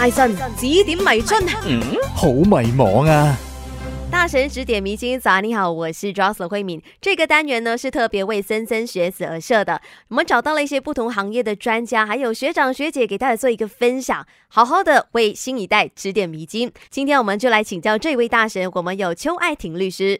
大神指点迷津，嗯，好迷茫啊！大神指点迷津，早安，你好，我是 Jocelyn 慧敏。这个单元呢是特别为森森学子而设的，我们找到了一些不同行业的专家，还有学长学姐，给大家做一个分享，好好的为新一代指点迷津。今天我们就来请教这位大神，我们有邱爱婷律师。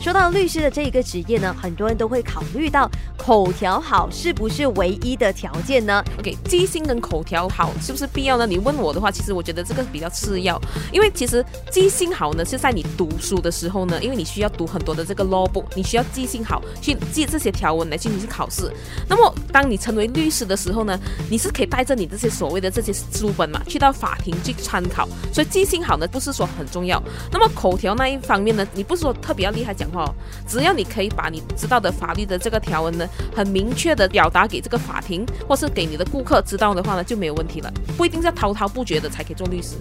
说到律师的这一个职业呢，很多人都会考虑到口条好是不是唯一的条件呢？OK，记性跟口条好是不是必要呢？你问我的话，其实我觉得这个比较次要，因为其实记性好呢是在你读书的时候呢，因为你需要读很多的这个 law book，你需要记性好去记这些条文来进行考试。那么当你成为律师的时候呢，你是可以带着你这些所谓的这些书本嘛，去到法庭去参考。所以记性好呢不是说很重要。那么口条那一方面呢，你不是说特别要厉害讲。哦，只要你可以把你知道的法律的这个条文呢，很明确的表达给这个法庭，或是给你的顾客知道的话呢，就没有问题了。不一定要滔滔不绝的才可以做律师。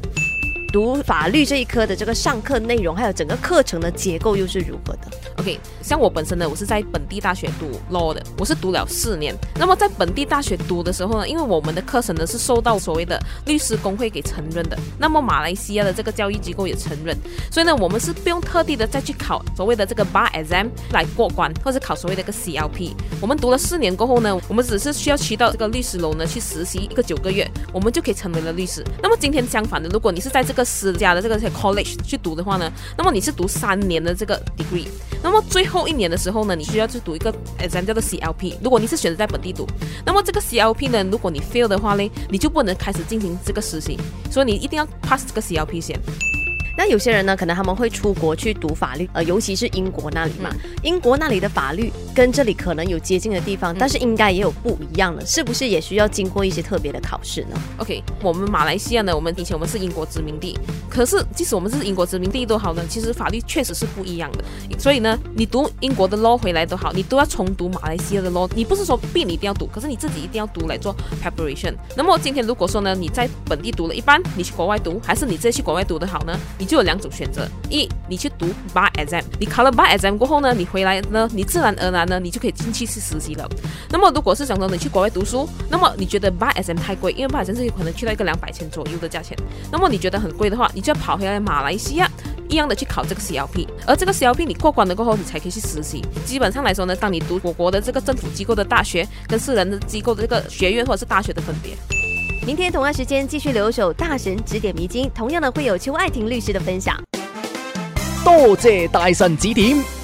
读法律这一科的这个上课内容，还有整个课程的结构又是如何的？OK，像我本身呢，我是在本地大学读 law 的，我是读了四年。那么在本地大学读的时候呢，因为我们的课程呢是受到所谓的律师工会给承认的，那么马来西亚的这个教育机构也承认，所以呢，我们是不用特地的再去考所谓的这个 bar exam 来过关，或者考所谓的一个 CLP。我们读了四年过后呢，我们只是需要去到这个律师楼呢去实习一个九个月，我们就可以成为了律师。那么今天相反的，如果你是在这个私家的这个 college 去读的话呢，那么你是读三年的这个 degree，那么最后一年的时候呢，你需要去读一个 exam 叫做 CLP。如果你是选择在本地读，那么这个 CLP 呢，如果你 fail 的话呢，你就不能开始进行这个实习，所以你一定要 pass 这个 CLP 先。那有些人呢，可能他们会出国去读法律，呃，尤其是英国那里嘛。英国那里的法律跟这里可能有接近的地方，但是应该也有不一样的，是不是也需要经过一些特别的考试呢？OK，我们马来西亚呢，我们以前我们是英国殖民地，可是即使我们是英国殖民地都好呢，其实法律确实是不一样的。所以呢，你读英国的 law 回来都好，你都要重读马来西亚的 law。你不是说必你一定要读，可是你自己一定要读来做 preparation。那么今天如果说呢，你在本地读了一般，你去国外读，还是你直接去国外读的好呢？你就有两种选择：一，你去读 bar exam，你考了 bar exam 过后呢，你回来呢，你自然而然呢，你就可以进去去实习了。那么，如果是想说你去国外读书，那么你觉得 bar exam 太贵，因为 bar exam 是有可能去到一个两百千左右的价钱。那么你觉得很贵的话，你就要跑回来马来西亚，一样的去考这个 CLP。而这个 CLP 你过关了过后，你才可以去实习。基本上来说呢，当你读我国的这个政府机构的大学，跟私人的机构的这个学院或者是大学的分别。明天同样时间继续留守大神指点迷津，同样的会有邱爱婷律师的分享。多谢大神指点。